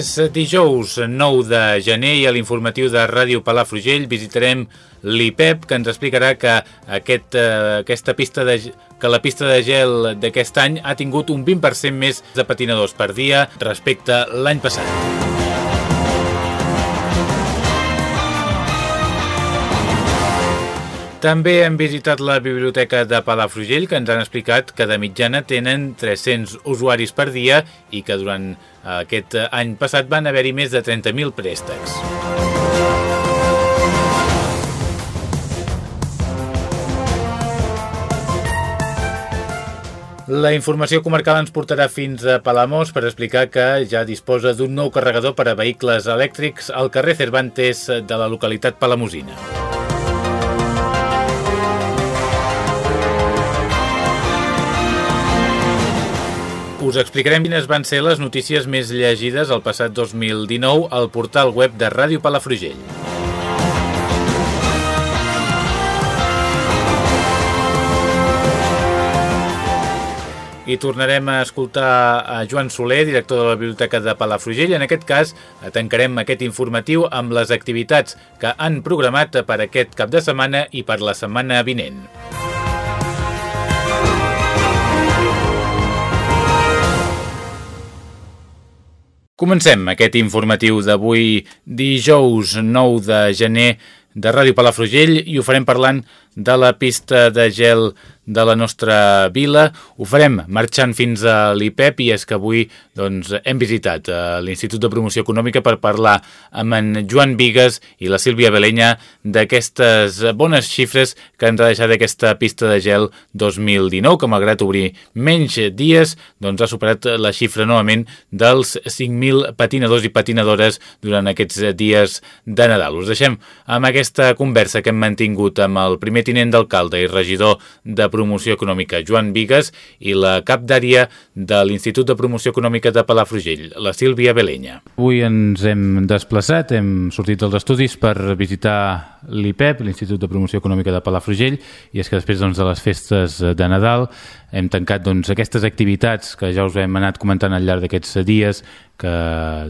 És dijous 9 de gener i a l'informatiu de Ràdio Palafrugell visitarem l'IPEP que ens explicarà que aquest, eh, aquesta pista de, que la pista de gel d'aquest any ha tingut un 20% més de patinadors per dia respecte l'any passat. També hem visitat la biblioteca de Palafrugell, que ens han explicat que de mitjana tenen 300 usuaris per dia i que durant aquest any passat van haver-hi més de 30.000 préstecs. La informació comarcal ens portarà fins a Palamós per explicar que ja disposa d'un nou carregador per a vehicles elèctrics al carrer Cervantes de la localitat palamosina. Us explicarem quines van ser les notícies més llegides el passat 2019 al portal web de Ràdio Palafrugell. I tornarem a escoltar a Joan Soler, director de la Biblioteca de Palafrugell. En aquest cas, tancarem aquest informatiu amb les activitats que han programat per aquest cap de setmana i per la setmana vinent. Comencem aquest informatiu d'avui dijous 9 de gener de Ràdio Palafrugell i ho farem parlant de la pista de gel de la nostra vila. Ho farem marxant fins a l'IPEP i és que avui doncs, hem visitat eh, l'Institut de Promoció Econòmica per parlar amb en Joan Vigues i la Sílvia Belenya d'aquestes bones xifres que ens ha deixat aquesta pista de gel 2019, que malgrat obrir menys dies, doncs ha superat la xifra novament dels 5.000 patinadors i patinadores durant aquests dies de Nadal. Us deixem amb aquesta conversa que hem mantingut amb el primer tinent d'alcalde i regidor de Promoció Econòmica, Joan Vigues, i la cap d'àrea de l'Institut de Promoció Econòmica de Palafrugell, la Sílvia Belenya. Avui ens hem desplaçat, hem sortit dels estudis per visitar l'IPEP, l'Institut de Promoció Econòmica de Palafrugell, i és que després doncs, de les festes de Nadal hem tancat doncs, aquestes activitats que ja us hem anat comentant al llarg d'aquests dies que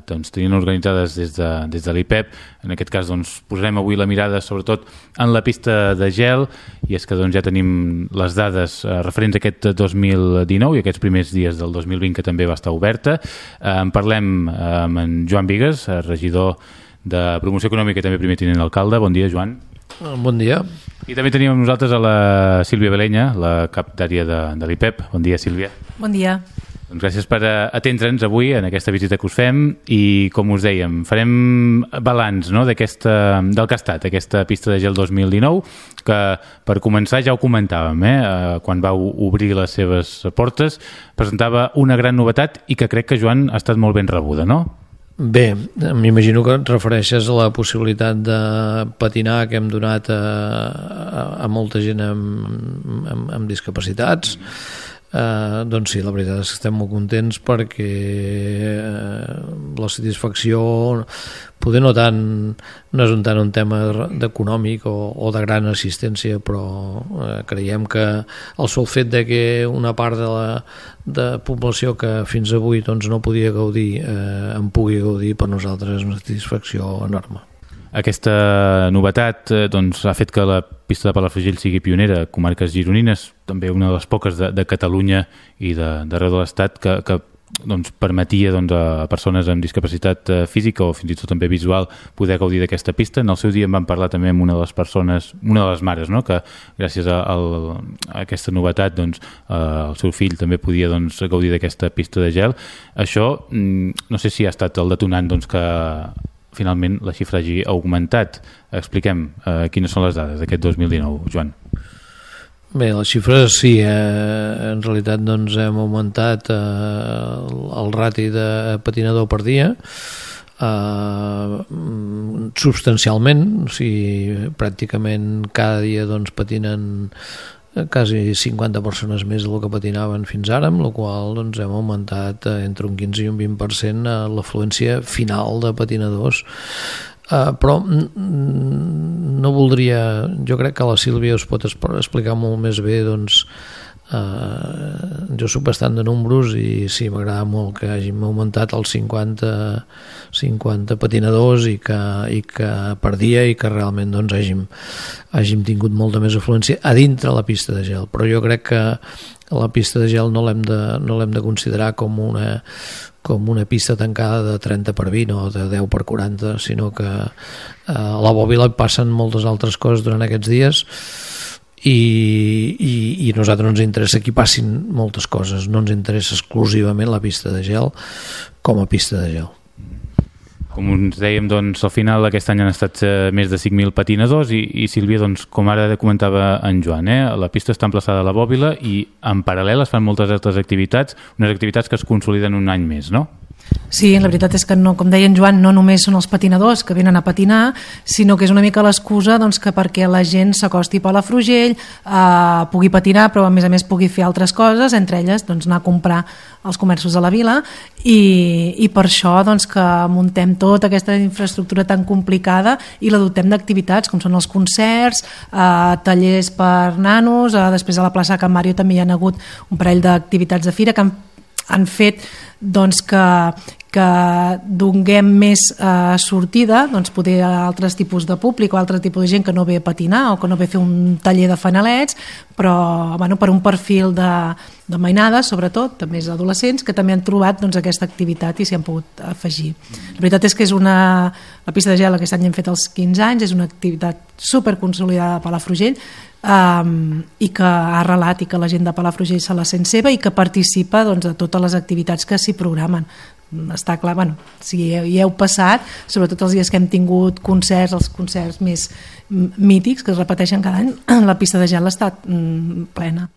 doncs, tenien organitzades des de, des de l'IPEP. En aquest cas doncs, posarem avui la mirada sobretot en la pista de gel i és que doncs, ja tenim les dades eh, referents a aquest 2019 i aquests primers dies del 2020 que també va estar oberta. Eh, en parlem eh, amb en Joan Vigues, regidor de Promoció Econòmica i també primer tinent d'alcalde. Bon dia, Joan. Bon dia. I també tenim amb nosaltres a la Sílvia Belenya, la cap d'àrea de, de l'IPEP. Bon dia, Sílvia. Bon dia. Doncs gràcies per eh, atendre'ns avui en aquesta visita que us fem i, com us dèiem, farem balanç no, del que ha estat aquesta pista de gel 2019, que per començar ja ho comentàvem, eh? eh quan vau obrir les seves portes, presentava una gran novetat i que crec que, Joan, ha estat molt ben rebuda, no? Bé, m'imagino que et refereixes a la possibilitat de patinar que hem donat a, a, a molta gent amb, amb, amb discapacitats. Mm Eh, doncs sí, la veritat és que estem molt contents perquè eh, la satisfacció poder no tant no és un tant un tema d'econòmic o, o de gran assistència però eh, creiem que el sol fet de que una part de la de població que fins avui doncs, no podia gaudir eh, en pugui gaudir per nosaltres és una satisfacció enorme. Aquesta novetat eh, doncs, ha fet que la pista de Palafrugell sigui pionera comarques gironines, també una de les poques de, de Catalunya i d'arreu de, de l'Estat que, que doncs, permetia doncs, a persones amb discapacitat eh, física o fins i tot també visual poder gaudir d'aquesta pista. En el seu dia en vam parlar també amb una de les persones, una de les mares, no? que gràcies a, a, a aquesta novetat doncs, eh, el seu fill també podia doncs, gaudir d'aquesta pista de gel. Això mm, no sé si ha estat el detonant doncs, que finalment la xifra hagi augmentat. Expliquem eh, quines són les dades d'aquest 2019, Joan. Bé, les xifres sí, eh, en realitat doncs, hem augmentat eh, el rati de patinador per dia eh, substancialment, o sigui, pràcticament cada dia doncs, patinen quasi 50 persones més del que patinaven fins ara, amb la qual doncs, hem augmentat eh, entre un 15 i un 20% eh, l'afluència final de patinadors. Uh, però no voldria jo crec que la Sílvia us pot explicar molt més bé doncs, Uh, jo soc bastant de números i sí, m'agrada molt que hàgim augmentat els 50, 50 patinadors i que, i que per dia i que realment doncs, hàgim, hàgim tingut molta més afluència a dintre la pista de gel. Però jo crec que la pista de gel no l'hem de, no de considerar com una, com una pista tancada de 30 per 20 o de 10 per 40 sinó que uh, a la bòbila passen moltes altres coses durant aquests dies i, i, i nosaltres no ens interessa que hi passin moltes coses, no ens interessa exclusivament la pista de gel com a pista de gel. Com uns dèiem, doncs, al final aquest any han estat eh, més de 5.000 patinadors i, i Sílvia, doncs, com ara comentava en Joan, eh, la pista està emplaçada a la bòbila i en paral·lel es fan moltes altres activitats, unes activitats que es consoliden un any més, no? Sí, la veritat és que, no, com deia en Joan, no només són els patinadors que venen a patinar, sinó que és una mica l'excusa doncs, que perquè la gent s'acosti a Palafrugell, eh, pugui patinar, però a més a més pugui fer altres coses, entre elles doncs, anar a comprar als comerços de la vila, i, i per això doncs, que muntem tota aquesta infraestructura tan complicada i la dotem d'activitats, com són els concerts, eh, tallers per nanos, eh, després a la plaça Can Mario també hi ha hagut un parell d'activitats de fira que han, han fet doncs que, que donguem més eh, sortida doncs poder a altres tipus de públic o altre tipus de gent que no ve a patinar o que no ve a fer un taller de fanalets però bueno, per un perfil de, de mainades, sobretot, també és adolescents, que també han trobat doncs, aquesta activitat i s'hi han pogut afegir. La veritat és que és una... La pista de gel aquest any hem fet els 15 anys, és una activitat superconsolidada a Palafrugell, um, i que ha arrelat i que la gent de Palafrugell se la sent seva i que participa doncs, de totes les activitats que s'hi programen està clar, bueno, si hi heu passat, sobretot els dies que hem tingut concerts, els concerts més mítics que es repeteixen cada any, la pista de gel ha estat mm, plena.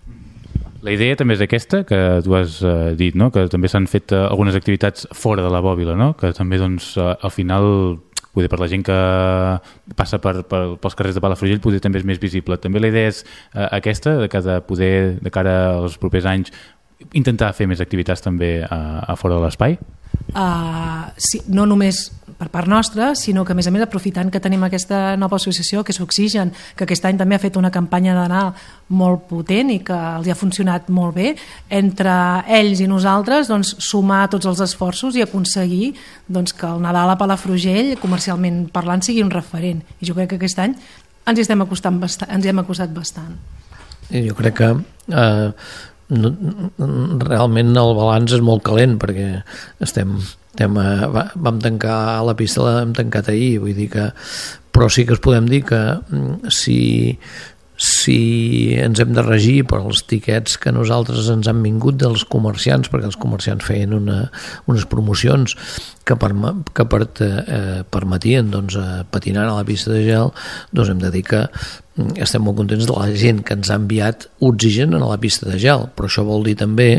La idea també és aquesta, que tu has eh, dit, no? que també s'han fet eh, algunes activitats fora de la bòbila, no? que també doncs, eh, al final poder per la gent que passa per, per, pels carrers de Palafrugell poder també és més visible. També la idea és eh, aquesta, de que de poder, de cara als propers anys, intentar fer més activitats també a, a fora de l'espai? Uh, sí, no només per part nostra, sinó que a més a més aprofitant que tenim aquesta nova associació que és Oxigen, que aquest any també ha fet una campanya de Nadal molt potent i que els ha funcionat molt bé, entre ells i nosaltres doncs, sumar tots els esforços i aconseguir doncs, que el Nadal a Palafrugell, comercialment parlant, sigui un referent. I jo crec que aquest any ens hi estem acostant bastant, ens hi hem acostat bastant. Jo crec que eh, no, realment el balanç és molt calent perquè estem, estem a, vam tancar la pista l'hem tancat ahir vull dir que però sí que es podem dir que mm, si, si ens hem de regir per als tiquets que nosaltres ens han vingut dels comerciants, perquè els comerciants feien una, unes promocions que, per, que per, eh, permetien doncs, patinar a la pista de gel, doncs hem de dir que mm, estem molt contents de la gent que ens ha enviat oxigen a la pista de gel, però això vol dir també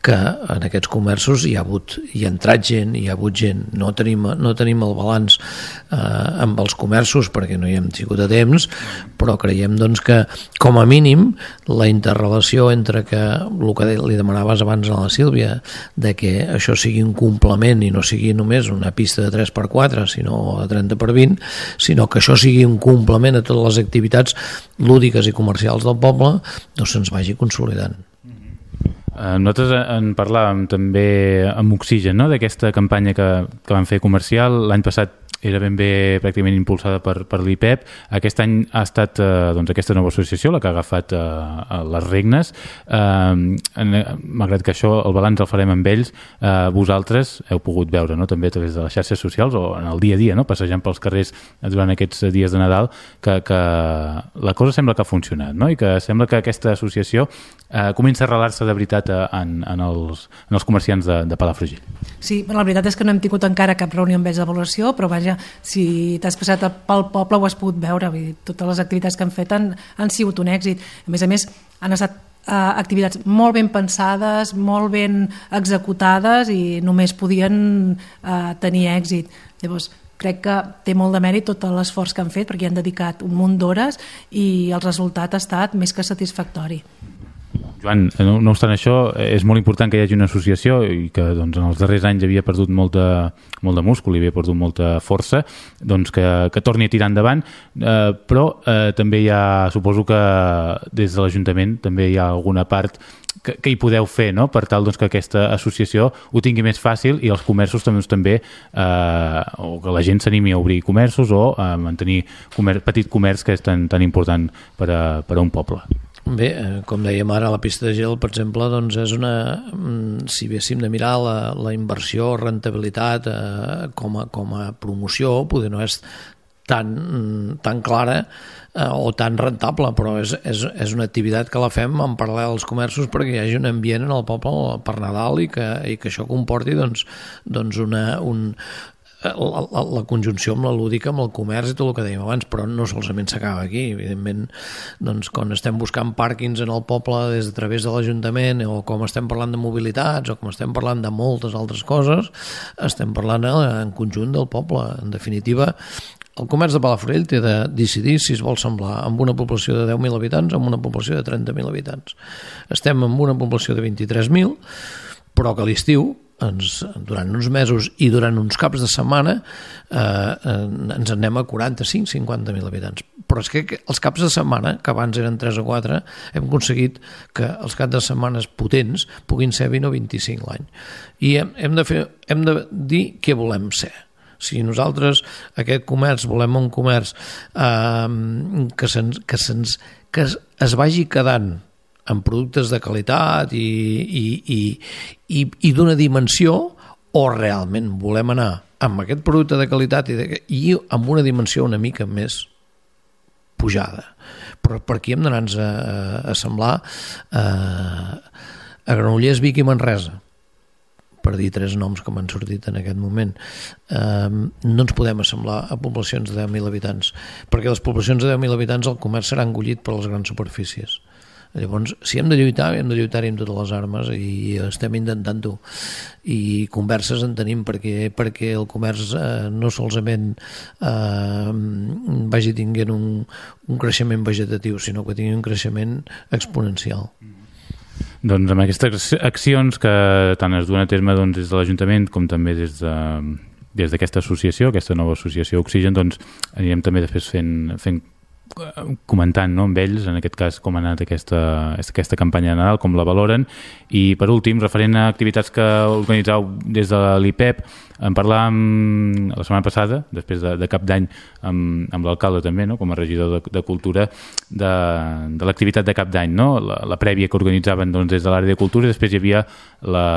que en aquests comerços hi ha hagut hi ha entrat gent, hi ha hagut gent. No tenim, no tenim el balanç eh, amb els comerços perquè no hi hem sigut a temps però creiem doncs que com a mínim la interrelació entre que el que li demanaves abans a la Sílvia de que això sigui un complement i no sigui només una pista de 3x4 sinó de 30 per 20 sinó que això sigui un complement a totes les activitats lúdiques i comercials del poble doncs se'ns vagi consolidant Eh, nosaltres en parlàvem també amb Oxigen, no? d'aquesta campanya que, que van fer comercial. L'any passat era ben bé pràcticament impulsada per, per l'IPEP. Aquest any ha estat eh, doncs, aquesta nova associació la que ha agafat eh, les regnes. Eh, malgrat que això el balanç el farem amb ells, eh, vosaltres heu pogut veure no? també a través de les xarxes socials o en el dia a dia, no? passejant pels carrers durant aquests dies de Nadal, que, que la cosa sembla que ha funcionat no? i que sembla que aquesta associació eh, comença a arrelar-se de veritat eh, en, en, els, en els comerciants de, de Palafrugell. Sí, la veritat és que no hem tingut encara cap reunió amb ells d'avaluació, però vaja, vaja, si t'has passat pel poble ho has pogut veure, vull dir, totes les activitats que han fet han, han sigut un èxit. A més a més, han estat eh, activitats molt ben pensades, molt ben executades i només podien eh, tenir èxit. Llavors, crec que té molt de mèrit tot l'esforç que han fet perquè hi han dedicat un munt d'hores i el resultat ha estat més que satisfactori. Joan, no, no obstant això, és molt important que hi hagi una associació i que doncs, en els darrers anys havia perdut molt de, molt de múscul i havia perdut molta força, doncs que, que torni a tirar endavant, eh, però eh, també hi ha, suposo que des de l'Ajuntament també hi ha alguna part que, que hi podeu fer no? per tal doncs, que aquesta associació ho tingui més fàcil i els comerços també, doncs, també eh, o que la gent s'animi a obrir comerços o a mantenir comer, petit comerç que és tan, tan important per a, per a un poble. Bé, eh, com dèiem ara, la pista de gel, per exemple, doncs és una... Mm, si haguéssim de mirar la, la inversió, rentabilitat eh, com, a, com a promoció, poder no és tan, mm, tan clara eh, o tan rentable, però és, és, és una activitat que la fem en paral·lel als comerços perquè hi hagi un ambient en el poble per Nadal i que, i que això comporti doncs, doncs una, un, la, la, la conjunció amb la lúdica, amb el comerç i tot el que dèiem abans, però no solament s'acaba aquí. Evidentment, doncs, quan estem buscant pàrquings en el poble des de través de l'Ajuntament o com estem parlant de mobilitats o com estem parlant de moltes altres coses, estem parlant en conjunt del poble. En definitiva, el comerç de Palafrugell té de decidir si es vol semblar amb una població de 10.000 habitants o amb una població de 30.000 habitants. Estem amb una població de 23.000, però que a l'estiu ens, durant uns mesos i durant uns caps de setmana eh, eh ens anem a 45-50.000 habitants. Però és que els caps de setmana, que abans eren 3 o 4, hem aconseguit que els caps de setmanes potents puguin ser 20 o 25 l'any. I hem, hem, de fer, hem de dir què volem ser. Si nosaltres aquest comerç volem un comerç eh, que, se'ns, que, se'ns, que es, es vagi quedant amb productes de qualitat i, i, i, i, i d'una dimensió o realment volem anar amb aquest producte de qualitat i, de, i amb una dimensió una mica més pujada. Però per aquí hem d'anar-nos a, a, semblar a, a Granollers, Vic i Manresa per dir tres noms que m'han sortit en aquest moment, eh, no ens podem assemblar a poblacions de 10.000 habitants, perquè les poblacions de 10.000 habitants el comerç serà engullit per les grans superfícies. Llavors, si hem de lluitar, hem de lluitar amb totes les armes i estem intentant-ho. I converses en tenim perquè, perquè el comerç eh, no solament eh, vagi tinguent un, un creixement vegetatiu, sinó que tingui un creixement exponencial. Doncs amb aquestes accions que tant es duen a terme doncs, des de l'Ajuntament com també des de, des d'aquesta associació, aquesta nova associació Oxigen, doncs anirem també després fent, fent comentant no, amb ells, en aquest cas, com ha anat aquesta, aquesta campanya de Nadal, com la valoren, i per últim, referent a activitats que organitzau des de l'IPEP, en parlàvem la setmana passada, després de, de cap d'any, amb, amb l'alcalde també, no, com a regidor de, de Cultura, de, de l'activitat de cap d'any, no? la, la prèvia que organitzaven doncs, des de l'àrea de Cultura, i després hi havia la,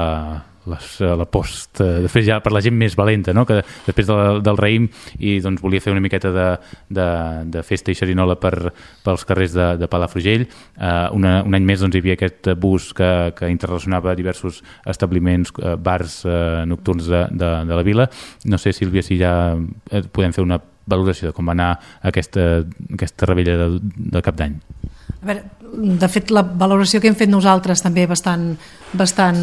les, eh, la post, eh, després ja per la gent més valenta, no? que després de, del raïm i doncs volia fer una miqueta de, de, de festa i xerinola per, pels carrers de, de Palafrugell. Uh, una, un any més doncs, hi havia aquest bus que, que interrelacionava diversos establiments, uh, bars uh, nocturns de, de, de la vila. No sé, Sílvia, si ja podem fer una valoració de com va anar aquesta, aquesta rebella de, de cap d'any. A veure, de fet, la valoració que hem fet nosaltres també bastant, bastant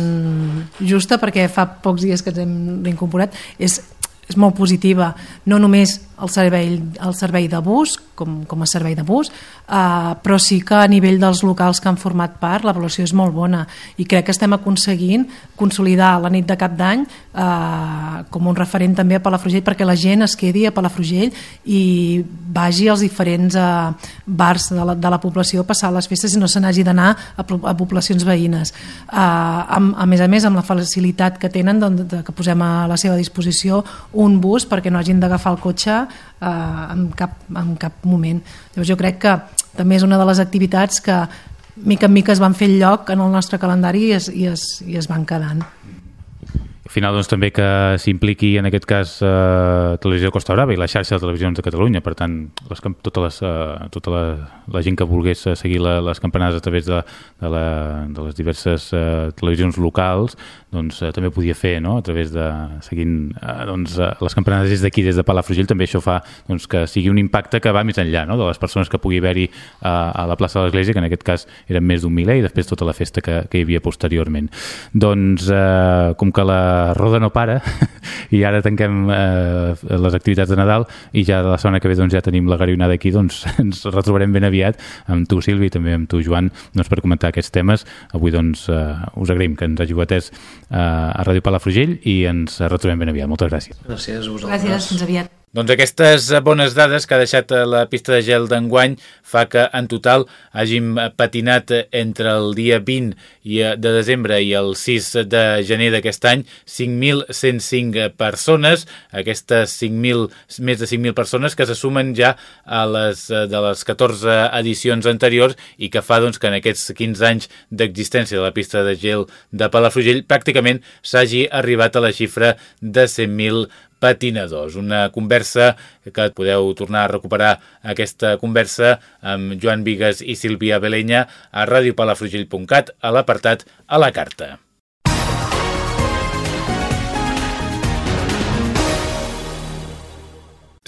justa, perquè fa pocs dies que ens hem incorporat, és, és molt positiva. No només el servei, el servei de bus, com, com a servei de bus, eh, però sí que a nivell dels locals que han format part l'avaluació és molt bona i crec que estem aconseguint consolidar la nit de cap d'any eh, com un referent també a Palafrugell perquè la gent es quedi a Palafrugell i vagi als diferents eh, bars de la, de la població a passar les festes i no se n'hagi d'anar a, a poblacions veïnes. Eh, amb, a més a més, amb la facilitat que tenen doncs, que posem a la seva disposició un bus perquè no hagin d'agafar el cotxe eh, en, cap, en cap moment. Llavors jo crec que també és una de les activitats que mica en mica es van fer lloc en el nostre calendari i es, i es, i es van quedant. Al final doncs, també que s'impliqui en aquest cas eh, Televisió Costa Brava i la xarxa de televisions de Catalunya, per tant les, tota, les, eh, tota la, la gent que volgués eh, seguir la, les campanades a través de, de, la, de les diverses eh, televisions locals doncs eh, també podia fer no? a través de seguint eh, doncs, eh, les campanades des d'aquí, des de Palafrugell també això fa doncs, que sigui un impacte que va més enllà no? de les persones que pugui haver-hi eh, a la plaça de l'Església, que en aquest cas eren més d'un miler i després tota la festa que, que hi havia posteriorment. Doncs eh, com que la roda no para i ara tanquem eh, les activitats de Nadal i ja de la setmana que ve doncs, ja tenim la garionada aquí, doncs ens retrobarem ben aviat amb tu Silvi i també amb tu Joan doncs, per comentar aquests temes. Avui doncs eh, us agraïm que ens hagi atès eh, a Ràdio Palafrugell i ens retrobem ben aviat. Moltes gràcies. Gràcies a vosaltres. Gràcies, fins aviat. Doncs aquestes bones dades que ha deixat la pista de gel d'enguany fa que en total hàgim patinat entre el dia 20 de desembre i el 6 de gener d'aquest any 5.105 persones, aquestes 5.000, més de 5.000 persones que se sumen ja a les de les 14 edicions anteriors i que fa doncs, que en aquests 15 anys d'existència de la pista de gel de Palafrugell pràcticament s'hagi arribat a la xifra de 100.000 patinadors. Una conversa que podeu tornar a recuperar aquesta conversa amb Joan Vigues i Sílvia Belenya a radiopalafrugell.cat a l'apartat a la carta.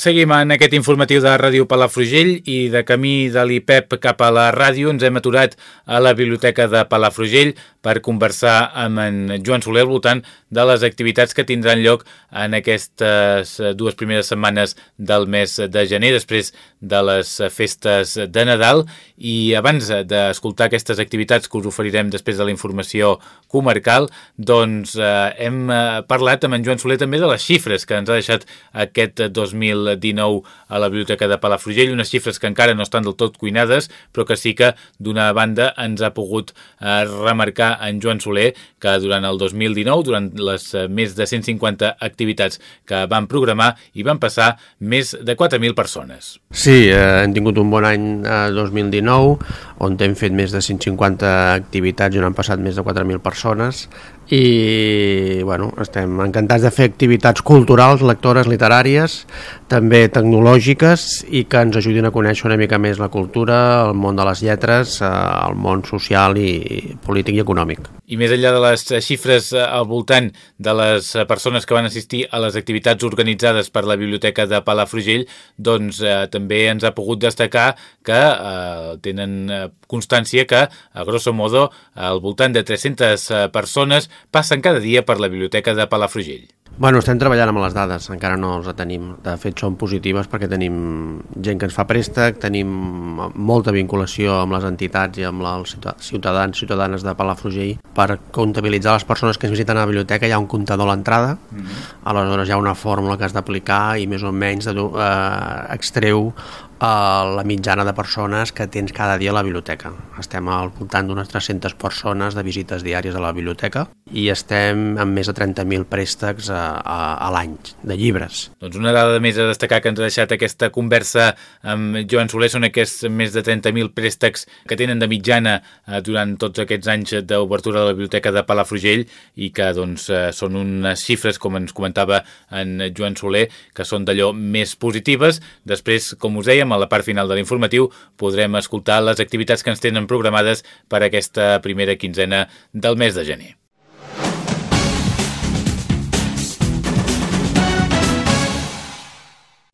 Seguim en aquest informatiu de Ràdio Palafrugell i de camí de l'IPEP cap a la ràdio ens hem aturat a la Biblioteca de Palafrugell per conversar amb en Joan Soler al voltant de les activitats que tindran lloc en aquestes dues primeres setmanes del mes de gener, després de les festes de Nadal. I abans d'escoltar aquestes activitats que us oferirem després de la informació comarcal, doncs eh, hem parlat amb en Joan Soler també de les xifres que ens ha deixat aquest 2019 a la Biblioteca de Palafrugell, unes xifres que encara no estan del tot cuinades, però que sí que d'una banda ens ha pogut eh, remarcar en Joan Soler que durant el 2019, durant les eh, més de 150 activitats que van programar, hi van passar més de 4.000 persones. Sí, eh, hem tingut un bon any eh, 2019, on hem fet més de 150 activitats i on han passat més de 4.000 persones i bueno, estem encantats de fer activitats culturals, lectores, literàries, també tecnològiques i que ens ajudin a conèixer una mica més la cultura, el món de les lletres, eh, el món social i polític i econòmic. I més enllà de les xifres eh, al voltant de les persones que van assistir a les activitats organitzades per la Biblioteca de Palafrugell, doncs eh, també ens ha pogut destacar que eh, tenen constància que, a grosso modo, al voltant de 300 persones passen cada dia per la biblioteca de Palafrugell. Bueno, estem treballant amb les dades, encara no els tenim. De fet, són positives perquè tenim gent que ens fa préstec, tenim molta vinculació amb les entitats i amb els ciutadans ciutadanes de Palafrugell per comptabilitzar les persones que ens visiten a la biblioteca. Hi ha un comptador a l'entrada, mm -hmm. aleshores hi ha una fórmula que has d'aplicar i més o menys de, eh, extreu la mitjana de persones que tens cada dia a la biblioteca. Estem al voltant d'unes 300 persones de visites diàries a la biblioteca i estem amb més de 30.000 préstecs a, a, a l'any de llibres. Doncs una dada més a destacar que ens ha deixat aquesta conversa amb Joan Soler són aquests més de 30.000 préstecs que tenen de mitjana eh, durant tots aquests anys d'obertura de la biblioteca de Palafrugell i que doncs, eh, són unes xifres, com ens comentava en Joan Soler, que són d'allò més positives. Després, com us dèiem, a la part final de l'informatiu podrem escoltar les activitats que ens tenen programades per aquesta primera quinzena del mes de gener.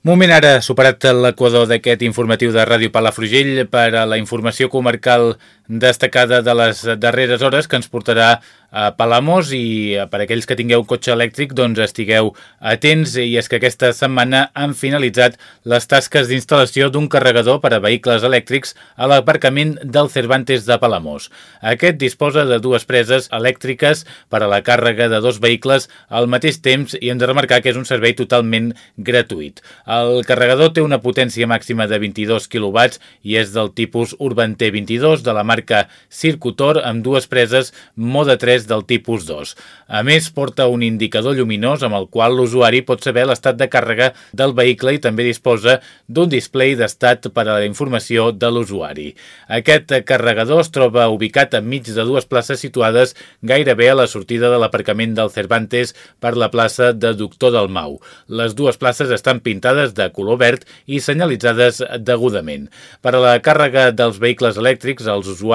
Moment ara superat l'equador d'aquest informatiu de Ràdio Palafrugell per a la informació comarcal destacada de les darreres hores que ens portarà a Palamós i per aquells que tingueu cotxe elèctric doncs estigueu atents i és que aquesta setmana han finalitzat les tasques d'instal·lació d'un carregador per a vehicles elèctrics a l'aparcament del Cervantes de Palamós. Aquest disposa de dues preses elèctriques per a la càrrega de dos vehicles al mateix temps i hem de remarcar que és un servei totalment gratuït. El carregador té una potència màxima de 22 kW i és del tipus Urban T22 de la marca marca Circutor amb dues preses Moda 3 del tipus 2. A més, porta un indicador lluminós amb el qual l'usuari pot saber l'estat de càrrega del vehicle i també disposa d'un display d'estat per a la informació de l'usuari. Aquest carregador es troba ubicat enmig de dues places situades gairebé a la sortida de l'aparcament del Cervantes per la plaça de Doctor del Mau. Les dues places estan pintades de color verd i senyalitzades degudament. Per a la càrrega dels vehicles elèctrics, els usuaris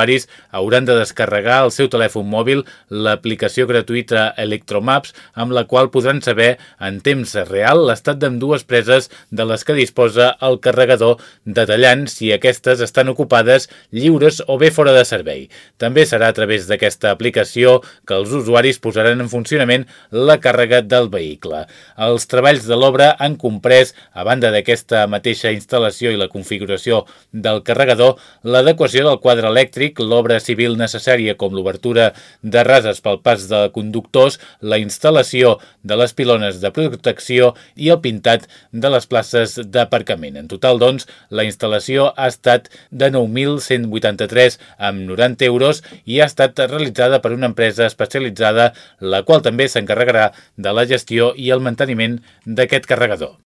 hauran de descarregar al seu telèfon mòbil l'aplicació gratuïta Electromaps, amb la qual podran saber en temps real l'estat d'ambdues preses de les que disposa el carregador, detallant si aquestes estan ocupades, lliures o bé fora de servei. També serà a través d'aquesta aplicació que els usuaris posaran en funcionament la càrrega del vehicle. Els treballs de l'obra han comprès, a banda d'aquesta mateixa instal·lació i la configuració del carregador, l'adequació del quadre elèctric, l'obra civil necessària com l'obertura de rases pel pas de conductors, la instal·lació de les pilones de protecció i el pintat de les places d'aparcament. En total, doncs, la instal·lació ha estat de 9.183 amb 90 euros i ha estat realitzada per una empresa especialitzada, la qual també s'encarregarà de la gestió i el manteniment d'aquest carregador.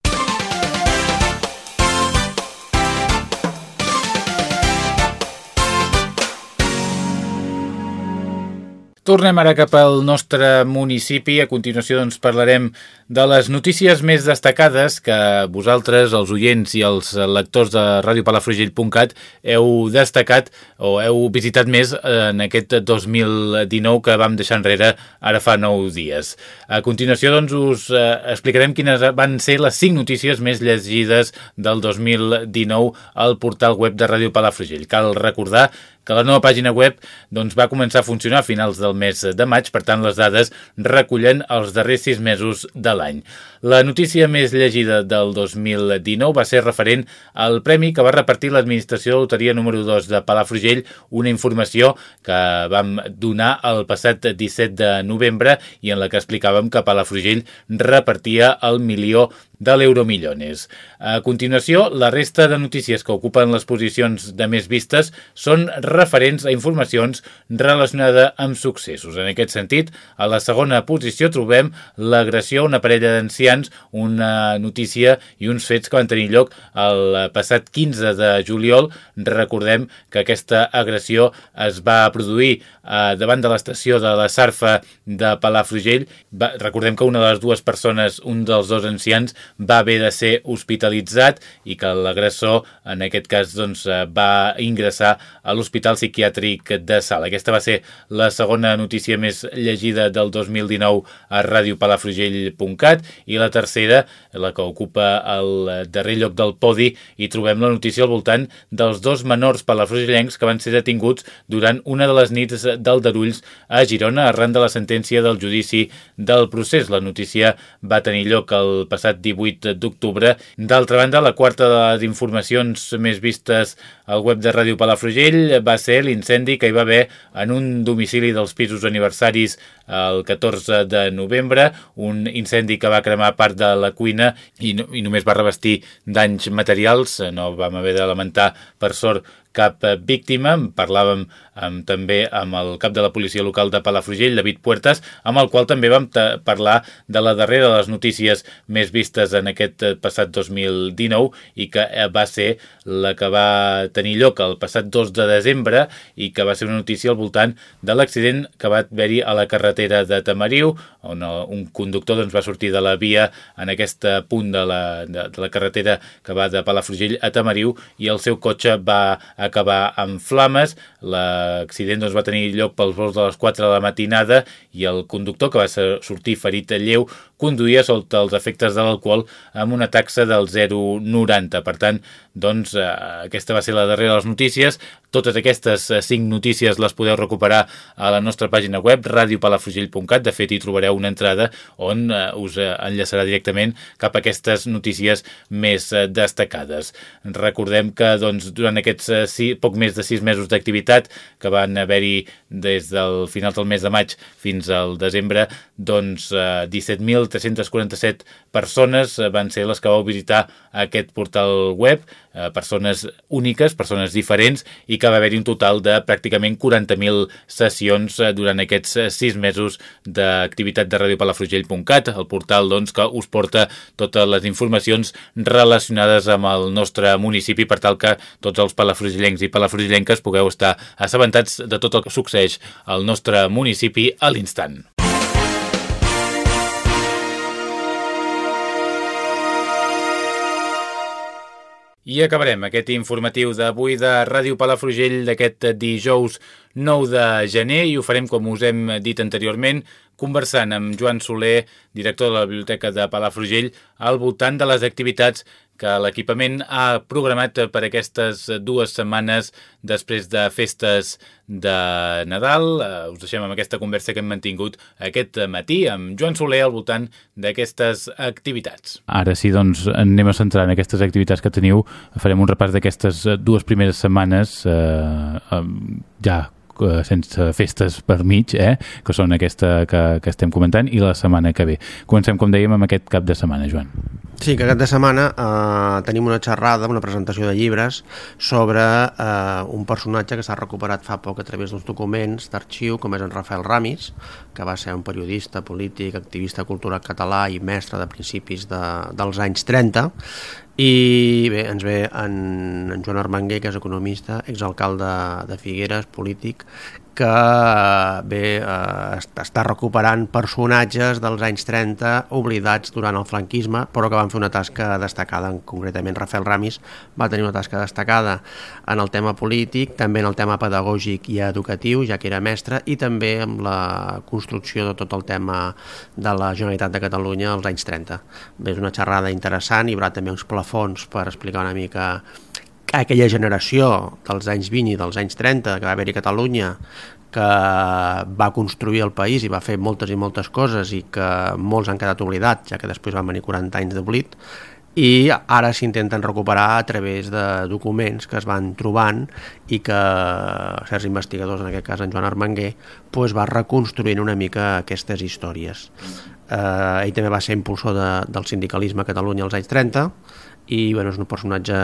Tornem ara cap al nostre municipi. A continuació doncs, parlarem de les notícies més destacades que vosaltres, els oients i els lectors de radiopalafrugell.cat heu destacat o heu visitat més en aquest 2019 que vam deixar enrere ara fa 9 dies. A continuació doncs, us eh, explicarem quines van ser les 5 notícies més llegides del 2019 al portal web de Ràdio Palafrugell. Cal recordar que la nova pàgina web doncs, va començar a funcionar a finals del mes de maig, per tant les dades recullen els darrers sis mesos de l'any. La notícia més llegida del 2019 va ser referent al premi que va repartir l'administració de loteria número 2 de Palafrugell, una informació que vam donar el passat 17 de novembre i en la que explicàvem que Palafrugell repartia el milió de l'Euromillones. A continuació, la resta de notícies que ocupen les posicions de més vistes són referents a informacions relacionades amb successos. En aquest sentit, a la segona posició trobem l'agressió a una parella d'ancians, una notícia i uns fets que van tenir lloc el passat 15 de juliol. Recordem que aquesta agressió es va produir eh, davant de l'estació de la Sarfa de Palafrugell. Recordem que una de les dues persones, un dels dos ancians, va haver de ser hospitalitzat i que l'agressor, en aquest cas, doncs, eh, va ingressar a l'Hospital Psiquiàtric de Sala. Aquesta va ser la segona notícia més llegida del 2019 a radiopalafrugell.cat i la tercera, la que ocupa el darrer lloc del podi, i trobem la notícia al voltant dels dos menors palafrugellencs que van ser detinguts durant una de les nits del Darulls a Girona arran de la sentència del judici del procés. La notícia va tenir lloc el passat 18 18 d'octubre. D'altra banda, la quarta de les informacions més vistes al web de Ràdio Palafrugell va ser l'incendi que hi va haver en un domicili dels pisos aniversaris el 14 de novembre, un incendi que va cremar part de la cuina i, no, i només va revestir danys materials, no vam haver de lamentar per sort cap víctima. Parlàvem amb, també amb el cap de la policia local de Palafrugell, David Puertas, amb el qual també vam parlar de la darrera de les notícies més vistes en aquest eh, passat 2019 i que eh, va ser la que va tenir lloc el passat 2 de desembre i que va ser una notícia al voltant de l'accident que va haver-hi a la carretera de Tamariu, on un conductor doncs, va sortir de la via en aquest punt de la, de, de la carretera que va de Palafrugell a Tamariu i el seu cotxe va acabar amb flames. L'accident doncs, va tenir lloc pels vols de les 4 de la matinada i el conductor, que va sortir ferit lleu, conduïa sota els efectes de l'alcohol amb una taxa del 0,90. Per tant, doncs, eh, aquesta va ser la darrera de les notícies. Totes aquestes eh, cinc notícies les podeu recuperar a la nostra pàgina web radiopalafrugell.cat. De fet, hi trobareu una entrada on eh, us eh, enllaçarà directament cap a aquestes notícies més destacades. Recordem que doncs, durant aquests sí, poc més de sis mesos d'activitat que van haver-hi des del final del mes de maig fins al desembre, doncs eh, 17.347 persones van ser les que vau visitar aquest portal web, eh, persones úniques, persones diferents i que va haver-hi un total de pràcticament 40.000 sessions eh, durant aquests eh, sis mesos d'activitat de radiopalafrugell.cat, el portal doncs, que us porta totes les informacions relacionades amb el nostre municipi per tal que tots els palafrugellencs i palafrugellenques pugueu estar assabentats de tot el que succeeix al nostre municipi a l'instant. I acabarem aquest informatiu d'avui de Ràdio Palafrugell d'aquest dijous 9 de gener i ho farem, com us hem dit anteriorment, conversant amb Joan Soler, director de la Biblioteca de Palafrugell, al voltant de les activitats que l'equipament ha programat per aquestes dues setmanes després de festes de Nadal. Uh, us deixem amb aquesta conversa que hem mantingut aquest matí amb Joan Soler al voltant d'aquestes activitats. Ara sí, doncs, anem a centrar en aquestes activitats que teniu. Farem un repàs d'aquestes dues primeres setmanes um, ja eh, sense festes per mig, eh, que són aquesta que, que estem comentant, i la setmana que ve. Comencem, com dèiem, amb aquest cap de setmana, Joan. Sí, que aquest de setmana eh, tenim una xerrada, una presentació de llibres sobre eh, un personatge que s'ha recuperat fa poc a través d'uns documents d'arxiu, com és en Rafael Ramis, que va ser un periodista, polític, activista cultural català i mestre de principis de, dels anys 30, i bé, ens ve en, en Joan Armenguer, que és economista, exalcalde de Figueres, polític, que bé, eh, està recuperant personatges dels anys 30 oblidats durant el franquisme, però que van fer una tasca destacada, concretament Rafael Ramis va tenir una tasca destacada en el tema polític, també en el tema pedagògic i educatiu, ja que era mestre, i també amb la construcció de tot el tema de la Generalitat de Catalunya als anys 30. Bé, és una xerrada interessant, hi haurà també uns plafons per explicar una mica aquella generació dels anys 20 i dels anys 30 que va haver-hi Catalunya que va construir el país i va fer moltes i moltes coses i que molts han quedat oblidats, ja que després van venir 40 anys d'oblit, i ara s'intenten recuperar a través de documents que es van trobant i que certs investigadors, en aquest cas en Joan Armenguer, pues va reconstruint una mica aquestes històries. Eh, ell també va ser impulsor de, del sindicalisme a Catalunya als anys 30 i bueno, és un personatge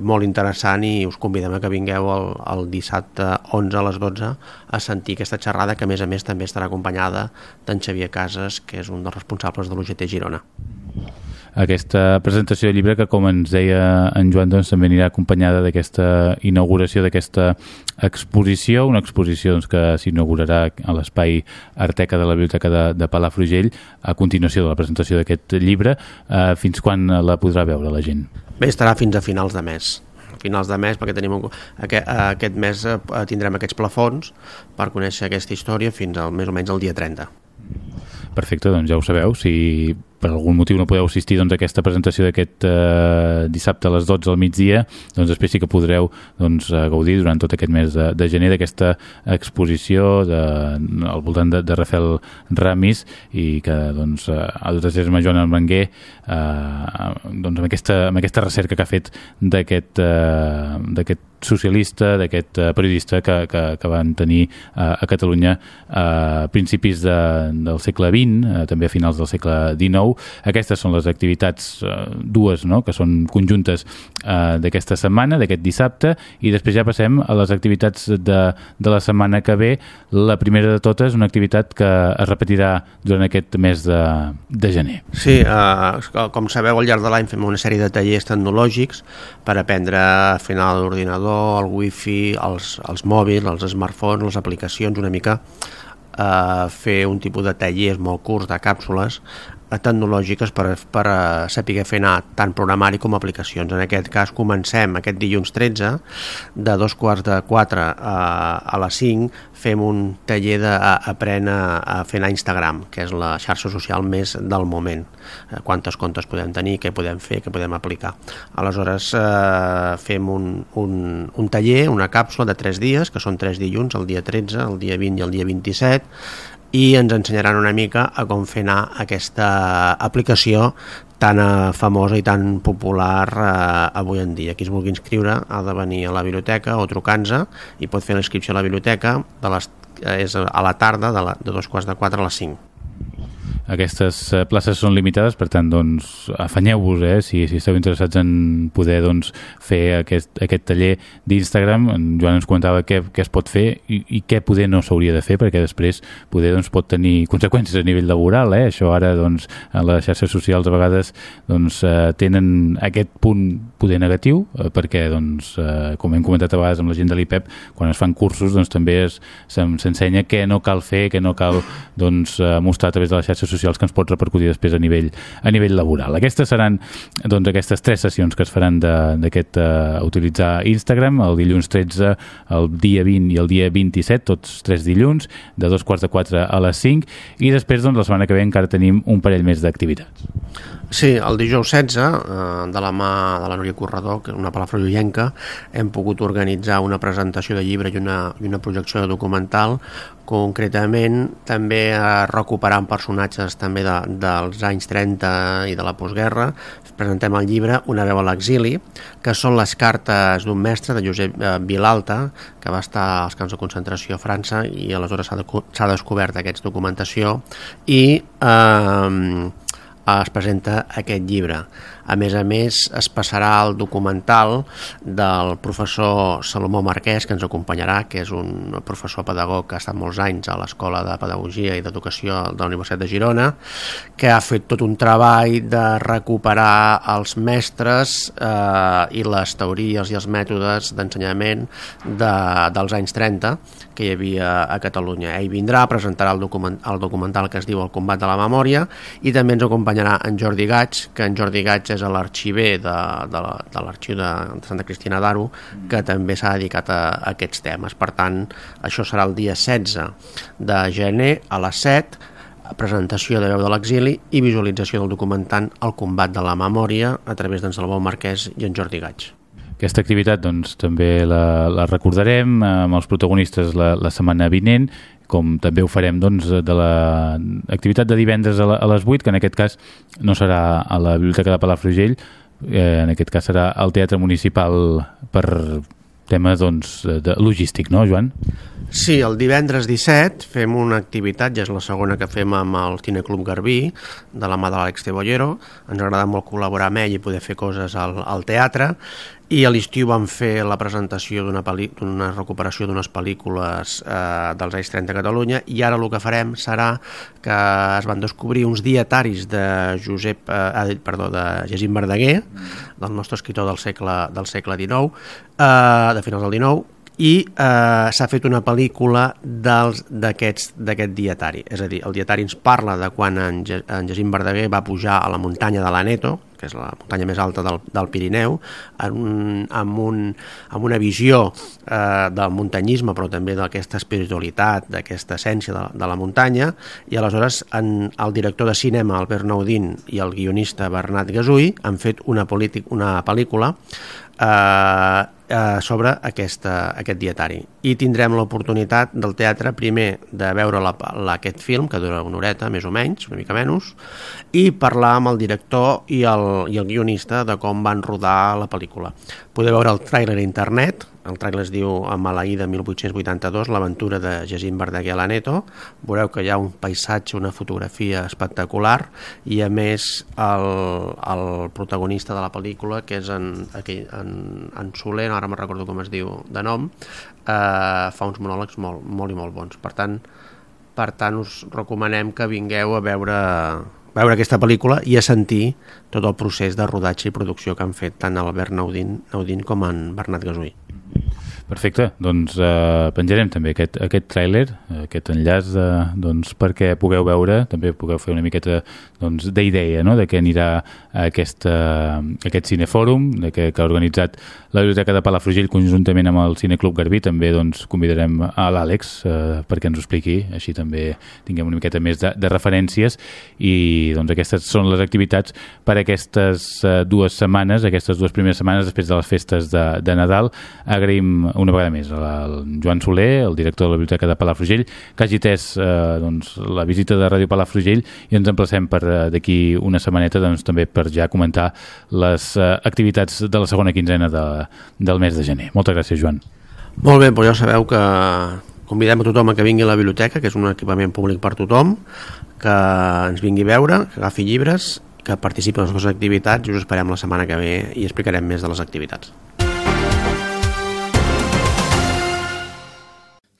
molt interessant i us convidem a que vingueu el, el dissabte 11 a les 12 a sentir aquesta xerrada que a més a més també estarà acompanyada d'en Xavier Casas que és un dels responsables de l'UGT Girona aquesta presentació de llibre que, com ens deia en Joan, doncs, també anirà acompanyada d'aquesta inauguració d'aquesta exposició, una exposició doncs, que s'inaugurarà a l'espai Arteca de la Biblioteca de, de Palafrugell a continuació de la presentació d'aquest llibre. Eh, fins quan la podrà veure la gent? Bé, estarà fins a finals de mes finals de mes, perquè tenim un, aquest, aquest mes eh, tindrem aquests plafons per conèixer aquesta història fins al més o menys el dia 30. Perfecte, doncs ja ho sabeu, si per algun motiu no podeu assistir doncs, a aquesta presentació d'aquest eh, dissabte a les 12 al migdia, doncs després sí que podreu doncs, eh, gaudir durant tot aquest mes de, de gener d'aquesta exposició de, al voltant de, de Rafael Ramis i que doncs, eh, ha dut a terme Joan Armenguer eh, doncs, amb, aquesta, amb aquesta recerca que ha fet d'aquest eh, socialista, d'aquest uh, periodista que, que, que van tenir uh, a Catalunya a principis de, del segle XX, uh, també a finals del segle XIX, aquestes són les activitats, eh, dues, no?, que són conjuntes eh, d'aquesta setmana, d'aquest dissabte, i després ja passem a les activitats de, de la setmana que ve. La primera de totes, una activitat que es repetirà durant aquest mes de, de gener. Sí, eh, com sabeu, al llarg de l'any fem una sèrie de tallers tecnològics per aprendre a fer l'ordinador, el wifi, els, els mòbils, els smartphones, les aplicacions, una mica eh, fer un tipus de tallers molt curts de càpsules tecnològiques per, per eh, saber fer anar tant programari com aplicacions. En aquest cas comencem aquest dilluns 13 de dos quarts de 4 a, a les 5 fem un taller d'aprèn a, a fer anar Instagram, que és la xarxa social més del moment. Eh, quantes comptes podem tenir, què podem fer, què podem aplicar. Aleshores eh, fem un, un, un taller, una càpsula de 3 dies, que són 3 dilluns, el dia 13, el dia 20 i el dia 27, i ens ensenyaran una mica a com fer anar aquesta aplicació tan eh, famosa i tan popular eh, avui en dia. Qui es vulgui inscriure ha de venir a la biblioteca o trucar-nos i pot fer l'inscripció a la biblioteca de les, és a la tarda de, la, de dos quarts de quatre a les cinc. Aquestes eh, places són limitades, per tant, doncs, afanyeu-vos, eh, si, si esteu interessats en poder doncs, fer aquest, aquest taller d'Instagram. En Joan ens comentava què, què es pot fer i, i què poder no s'hauria de fer, perquè després poder doncs, pot tenir conseqüències a nivell laboral. Eh? Això ara, doncs, en les xarxes socials a vegades doncs, eh, tenen aquest punt poder negatiu, eh, perquè, doncs, eh, com hem comentat a vegades amb la gent de l'IPEP, quan es fan cursos doncs, també s'ensenya què no cal fer, què no cal doncs, mostrar a través de les xarxes socials que ens pot repercutir després a nivell, a nivell laboral. Aquestes seran doncs, aquestes tres sessions que es faran d'aquest uh, utilitzar Instagram, el dilluns 13, el dia 20 i el dia 27, tots tres dilluns, de dos quarts de quatre a les 5, i després doncs, la setmana que ve encara tenim un parell més d'activitats. Sí, el dijous 16, eh, de la mà de la Núria Corredor, que és una palafrugillenca, hem pogut organitzar una presentació de llibre i una, i una projecció de documental. Concretament també eh, recuperant personatges també de, dels anys 30 i de la postguerra. Presentem el llibre Una veu a l'exili que són les cartes d'un mestre de Josep eh, Vilalta que va estar als camps de concentració a França i aleshores s'ha de, descobert aquesta documentació. I eh, es presenta aquest llibre. A més a més, es passarà el documental del professor Salomó Marquès, que ens acompanyarà, que és un professor pedagog que ha estat molts anys a l'Escola de Pedagogia i d'Educació de la Universitat de Girona, que ha fet tot un treball de recuperar els mestres eh, i les teories i els mètodes d'ensenyament de, dels anys 30 que hi havia a Catalunya. Ell vindrà, presentarà el, document, el documental que es diu El combat de la memòria i també ens acompanyarà en Jordi Gaig, que en Jordi Gaig és l'arxiver de, de, de l'arxiu de, Santa Cristina d'Aro, que també s'ha dedicat a, a aquests temes. Per tant, això serà el dia 16 de gener a les 7, presentació de veu de l'exili i visualització del documentant El combat de la memòria a través d'en Salvador Marquès i en Jordi Gaig. Aquesta activitat doncs, també la, la recordarem amb els protagonistes la, la setmana vinent com també ho farem doncs, de l'activitat de divendres a, la, a les 8, que en aquest cas no serà a la Biblioteca de Palafrugell, eh, en aquest cas serà al Teatre Municipal per temes doncs, de logístic, no, Joan? Sí, el divendres 17 fem una activitat, ja és la segona que fem amb el Cineclub Garbí, de la mà de l'Àlex Tebollero. Ens agrada molt col·laborar amb ell i poder fer coses al, al teatre. I a l'estiu vam fer la presentació d'una recuperació d'unes pel·lícules eh, dels anys 30 a Catalunya i ara el que farem serà que es van descobrir uns dietaris de Josep, eh, perdó, de Jacint Verdaguer, del nostre escritor del segle, del segle XIX, eh, de finals del XIX, i eh, s'ha fet una pel·lícula d'aquest dietari. És a dir, el dietari ens parla de quan en, en Jacint Verdaguer va pujar a la muntanya de l'Aneto, que és la muntanya més alta del, del Pirineu, en un, amb, un, amb una visió eh, del muntanyisme, però també d'aquesta espiritualitat, d'aquesta essència de, de la muntanya, i aleshores en, el director de cinema, Albert Naudín, i el guionista Bernat Gasull han fet una, una pel·lícula eh, eh, sobre aquesta, aquest dietari. I tindrem l'oportunitat del teatre primer de veure la, la, aquest film, que dura una horeta, més o menys, una mica menys, i parlar amb el director i el, i el guionista de com van rodar la pel·lícula. Podeu veure el tràiler a internet, el trailer es diu A Maleïda 1882, l'aventura de Jacint Verdaguer a la Neto. Veureu que hi ha un paisatge, una fotografia espectacular i a més el, el protagonista de la pel·lícula, que és en, en, en Soler, ara me'n recordo com es diu de nom, eh, fa uns monòlegs molt, molt i molt bons. Per tant, per tant us recomanem que vingueu a veure veure aquesta pel·lícula i a sentir tot el procés de rodatge i producció que han fet tant Albert Naudín, Naudín com en Bernat Gasull. Perfecte, doncs eh, penjarem també aquest, aquest tràiler, aquest enllaç eh, doncs, perquè pugueu veure, també pugueu fer una miqueta doncs, d'idea no? de què anirà aquesta, aquest cinefòrum de que, que ha organitzat la Biblioteca de Palafrugell conjuntament amb el Cineclub Garbí. També doncs, convidarem a l'Àlex eh, perquè ens ho expliqui, així també tinguem una miqueta més de, de referències i doncs, aquestes són les activitats per aquestes eh, dues setmanes, aquestes dues primeres setmanes després de les festes de, de Nadal. Agraïm una vegada més al Joan Soler, el director de la Biblioteca de Palafrugell, que hagi tès eh, doncs, la visita de Ràdio Palafrugell i ens emplacem per eh, d'aquí una setmaneta doncs, també per ja comentar les eh, activitats de la segona quinzena de, del mes de gener. Moltes gràcies, Joan. Molt bé, però ja sabeu que convidem a tothom a que vingui a la biblioteca, que és un equipament públic per tothom, que ens vingui a veure, que agafi llibres, que participi en les nostres activitats i us esperem la setmana que ve i explicarem més de les activitats.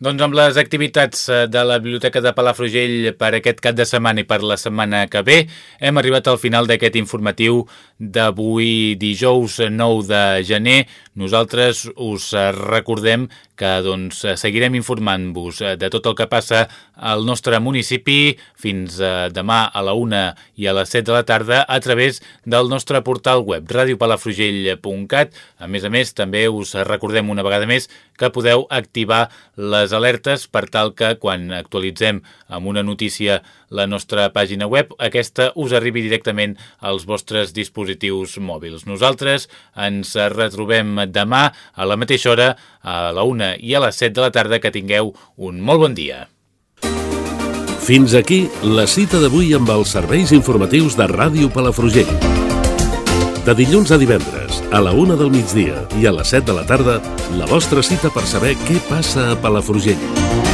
Doncs amb les activitats eh, de la Biblioteca de Palafrugell per aquest cap de setmana i per la setmana que ve, hem arribat al final d'aquest informatiu d'avui dijous 9 de gener. Nosaltres us recordem que doncs, seguirem informant-vos de tot el que passa al nostre municipi fins a demà a la 1 i a les 7 de la tarda a través del nostre portal web radiopalafrugell.cat. A més a més, també us recordem una vegada més que podeu activar les alertes per tal que quan actualitzem amb una notícia la nostra pàgina web, aquesta us arribi directament als vostres dispositius mòbils. Nosaltres ens retrobem demà a la mateixa hora, a la 1 i a les 7 de la tarda. Que tingueu un molt bon dia. Fins aquí la cita d'avui amb els serveis informatius de Ràdio Palafrugell. De dilluns a divendres, a la una del migdia i a les 7 de la tarda, la vostra cita per saber què passa a Palafrugell.